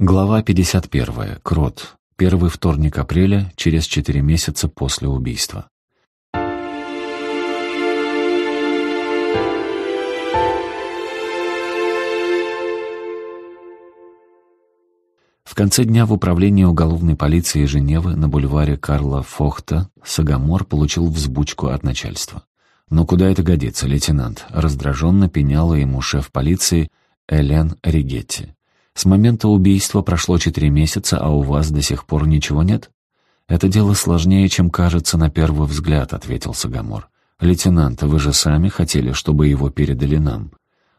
Глава 51. Крот. Первый вторник апреля, через четыре месяца после убийства. В конце дня в управлении уголовной полиции Женевы на бульваре Карла Фохта Сагамор получил взбучку от начальства. «Но куда это годится, лейтенант?» — раздраженно пеняла ему шеф полиции Элен Ригетти. С момента убийства прошло четыре месяца, а у вас до сих пор ничего нет? Это дело сложнее, чем кажется на первый взгляд, ответил Сагамор. Лейтенант, вы же сами хотели, чтобы его передали нам.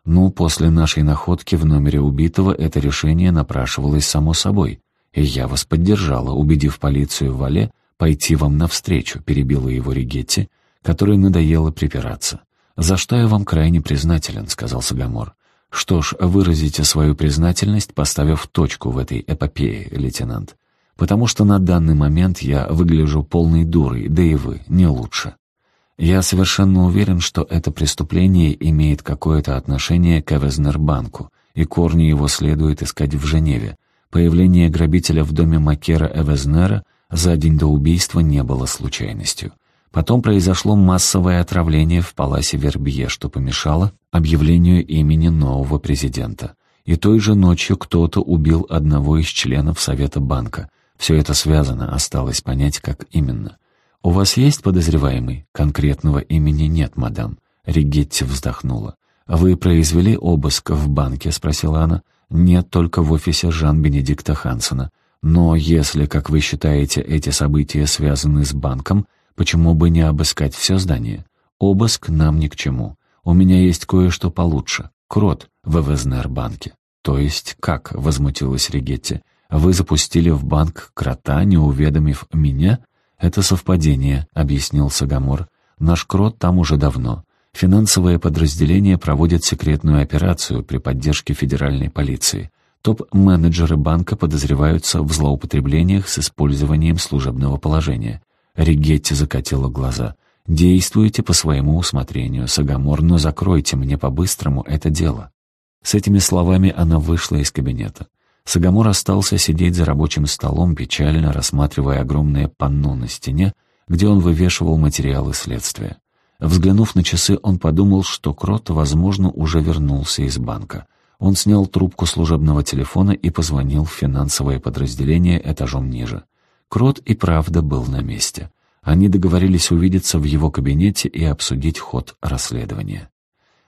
Ну, после нашей находки в номере убитого это решение напрашивалось само собой. И я вас поддержала, убедив полицию в Вале пойти вам навстречу, перебила его Ригетти, которой надоело припираться. «За что я вам крайне признателен», — сказал Сагамор. Что ж, выразите свою признательность, поставив точку в этой эпопее, лейтенант. Потому что на данный момент я выгляжу полной дурой, да и вы, не лучше. Я совершенно уверен, что это преступление имеет какое-то отношение к Эвезнербанку, и корни его следует искать в Женеве. Появление грабителя в доме Макера Эвезнера за день до убийства не было случайностью. Потом произошло массовое отравление в Паласе Вербье, что помешало объявлению имени нового президента. И той же ночью кто-то убил одного из членов Совета банка. Все это связано, осталось понять, как именно. «У вас есть подозреваемый?» «Конкретного имени нет, мадам». Ригетти вздохнула. «Вы произвели обыск в банке?» — спросила она. «Нет, только в офисе Жан-Бенедикта Хансена. Но если, как вы считаете, эти события связаны с банком, Почему бы не обыскать все здание? Обыск нам ни к чему. У меня есть кое-что получше. Крот в Эвезнер-банке. То есть как, возмутилась Ригетти. Вы запустили в банк крота, не уведомив меня? Это совпадение, объяснил Сагамор. Наш крот там уже давно. Финансовое подразделение проводит секретную операцию при поддержке федеральной полиции. Топ-менеджеры банка подозреваются в злоупотреблениях с использованием служебного положения. Ригетти закатила глаза. «Действуйте по своему усмотрению, Сагамор, но закройте мне по-быстрому это дело». С этими словами она вышла из кабинета. Сагамор остался сидеть за рабочим столом, печально рассматривая огромное панно на стене, где он вывешивал материалы следствия. Взглянув на часы, он подумал, что Крот, возможно, уже вернулся из банка. Он снял трубку служебного телефона и позвонил в финансовое подразделение этажом ниже. Крот и правда был на месте. Они договорились увидеться в его кабинете и обсудить ход расследования.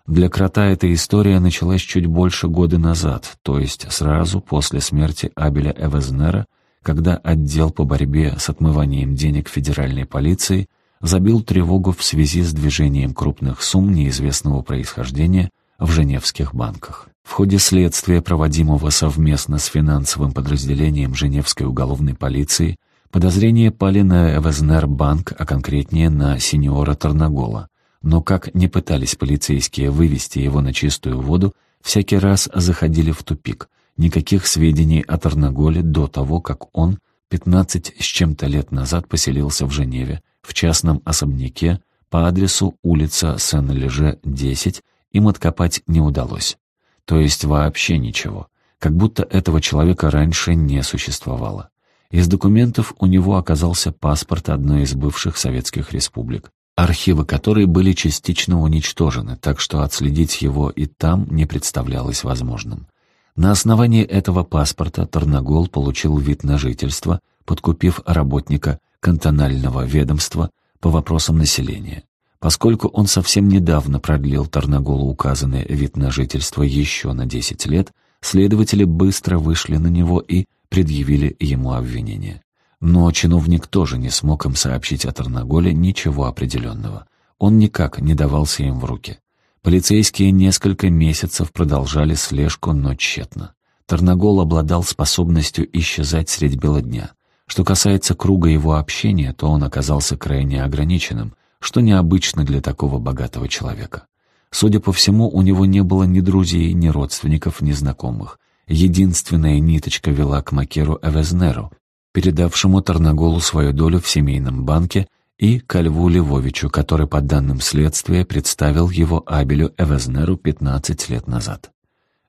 Для Крота эта история началась чуть больше года назад, то есть сразу после смерти Абеля Эвезнера, когда отдел по борьбе с отмыванием денег федеральной полиции забил тревогу в связи с движением крупных сумм неизвестного происхождения в женевских банках. В ходе следствия, проводимого совместно с финансовым подразделением Женевской уголовной полиции, Подозрения пали на Эвезнер-банк, а конкретнее на сеньора Тарнагола. Но как не пытались полицейские вывести его на чистую воду, всякий раз заходили в тупик. Никаких сведений о Тарнаголе до того, как он 15 с чем-то лет назад поселился в Женеве, в частном особняке по адресу улица Сен-Леже, 10, им откопать не удалось. То есть вообще ничего. Как будто этого человека раньше не существовало. Из документов у него оказался паспорт одной из бывших советских республик, архивы которой были частично уничтожены, так что отследить его и там не представлялось возможным. На основании этого паспорта Тарнагол получил вид на жительство, подкупив работника кантонального ведомства по вопросам населения. Поскольку он совсем недавно продлил Тарнаголу указанный вид на жительство еще на 10 лет, следователи быстро вышли на него и предъявили ему обвинение. Но чиновник тоже не смог им сообщить о Тарнаголе ничего определенного. Он никак не давался им в руки. Полицейские несколько месяцев продолжали слежку, но тщетно. Тарнагол обладал способностью исчезать средь бела дня. Что касается круга его общения, то он оказался крайне ограниченным, что необычно для такого богатого человека. Судя по всему, у него не было ни друзей, ни родственников, ни знакомых. Единственная ниточка вела к Макеру Эвезнеру, передавшему Тарнаголу свою долю в семейном банке, и к Льву Львовичу, который, по данным следствия, представил его Абелю Эвезнеру 15 лет назад.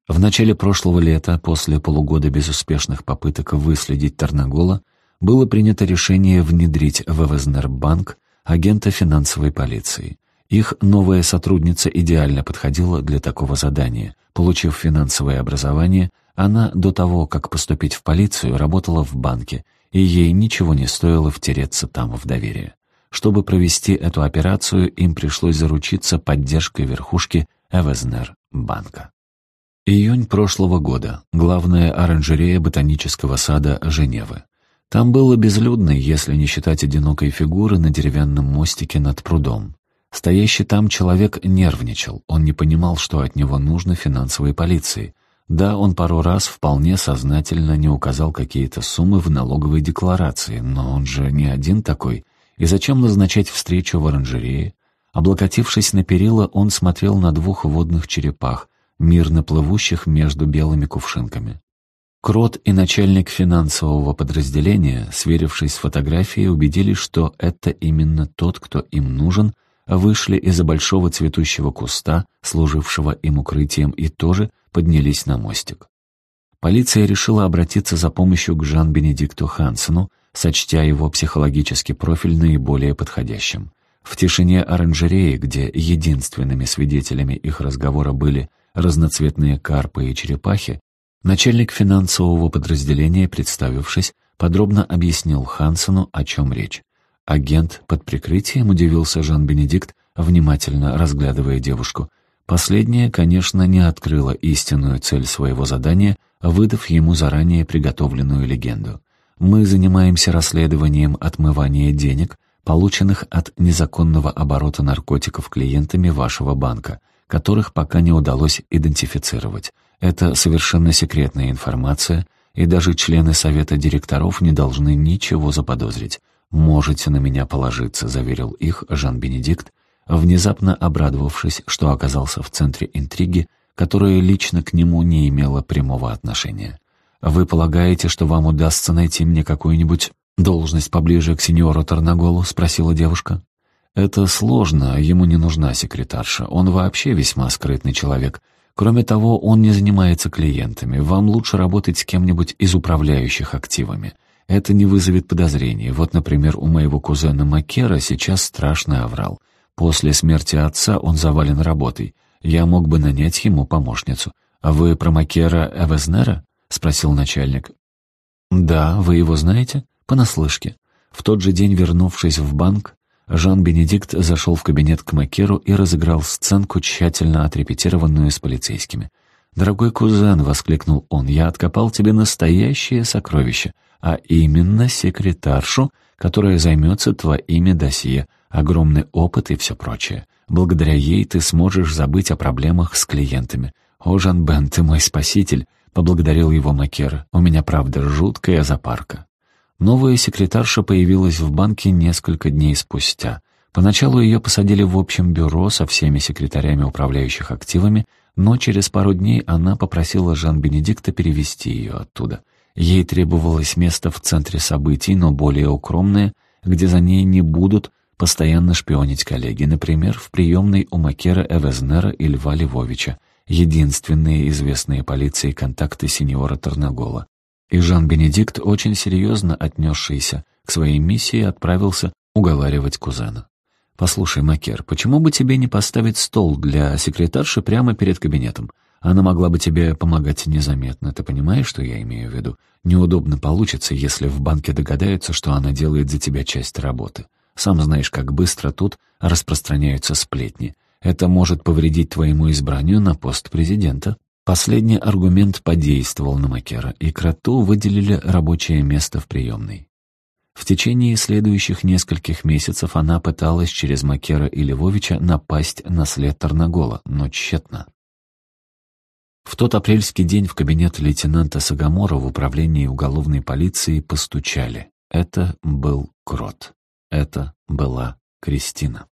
В начале прошлого лета, после полугода безуспешных попыток выследить Тарнагола, было принято решение внедрить в Эвезнербанк агента финансовой полиции. Их новая сотрудница идеально подходила для такого задания. Получив финансовое образование, она до того, как поступить в полицию, работала в банке, и ей ничего не стоило втереться там в доверие. Чтобы провести эту операцию, им пришлось заручиться поддержкой верхушки Эвезнер банка. Июнь прошлого года. Главная оранжерея ботанического сада Женевы. Там было безлюдно, если не считать одинокой фигуры на деревянном мостике над прудом. Стоящий там человек нервничал, он не понимал, что от него нужно финансовой полиции. Да, он пару раз вполне сознательно не указал какие-то суммы в налоговой декларации, но он же не один такой. И зачем назначать встречу в оранжерее? Облокотившись на перила, он смотрел на двух водных черепах, мирно плывущих между белыми кувшинками. Крот и начальник финансового подразделения, сверившись с фотографией, убедились, что это именно тот, кто им нужен, вышли из-за большого цветущего куста, служившего им укрытием, и тоже поднялись на мостик. Полиция решила обратиться за помощью к Жан-Бенедикту Хансену, сочтя его психологический профиль наиболее подходящим. В тишине оранжереи, где единственными свидетелями их разговора были разноцветные карпы и черепахи, начальник финансового подразделения, представившись, подробно объяснил Хансену, о чем речь. Агент под прикрытием удивился Жан-Бенедикт, внимательно разглядывая девушку. Последняя, конечно, не открыла истинную цель своего задания, выдав ему заранее приготовленную легенду. «Мы занимаемся расследованием отмывания денег, полученных от незаконного оборота наркотиков клиентами вашего банка, которых пока не удалось идентифицировать. Это совершенно секретная информация, и даже члены совета директоров не должны ничего заподозрить. «Можете на меня положиться», — заверил их Жан-Бенедикт, внезапно обрадовавшись, что оказался в центре интриги, которая лично к нему не имела прямого отношения. «Вы полагаете, что вам удастся найти мне какую-нибудь должность поближе к сеньору Тарнаголу?» — спросила девушка. «Это сложно, ему не нужна секретарша. Он вообще весьма скрытный человек. Кроме того, он не занимается клиентами. Вам лучше работать с кем-нибудь из управляющих активами. Это не вызовет подозрений. Вот, например, у моего кузена Макера сейчас страшный аврал. После смерти отца он завален работой. Я мог бы нанять ему помощницу. «А вы про Макера Эвезнера?» — спросил начальник. «Да, вы его знаете?» «Понаслышке». В тот же день, вернувшись в банк, Жан-Бенедикт зашел в кабинет к Макеру и разыграл сценку, тщательно отрепетированную с полицейскими. «Дорогой кузен», — воскликнул он, — «я откопал тебе настоящее сокровище а именно секретаршу, которая займется твоими досье, огромный опыт и все прочее. Благодаря ей ты сможешь забыть о проблемах с клиентами. «О, Жан Бен, ты мой спаситель!» — поблагодарил его Макер. «У меня, правда, жуткая запарка». Новая секретарша появилась в банке несколько дней спустя. Поначалу ее посадили в общем бюро со всеми секретарями управляющих активами, но через пару дней она попросила Жан-Бенедикта перевести ее оттуда — Ей требовалось место в центре событий, но более укромное, где за ней не будут постоянно шпионить коллеги, например, в приемной у Макера Эвезнера и Льва Львовича, единственные известные полиции контакты сеньора Тарнагола. И Жан-Бенедикт, очень серьезно отнесшийся к своей миссии, отправился уговаривать кузена. «Послушай, Макер, почему бы тебе не поставить стол для секретарши прямо перед кабинетом? Она могла бы тебе помогать незаметно, ты понимаешь, что я имею в виду? Неудобно получится, если в банке догадаются, что она делает за тебя часть работы. Сам знаешь, как быстро тут распространяются сплетни. Это может повредить твоему избранию на пост президента». Последний аргумент подействовал на Макера, и Кроту выделили рабочее место в приемной. В течение следующих нескольких месяцев она пыталась через Макера и Львовича напасть на след Тарнагола, но тщетно. В тот апрельский день в кабинет лейтенанта Сагамора в управлении уголовной полиции постучали. Это был Крот. Это была Кристина.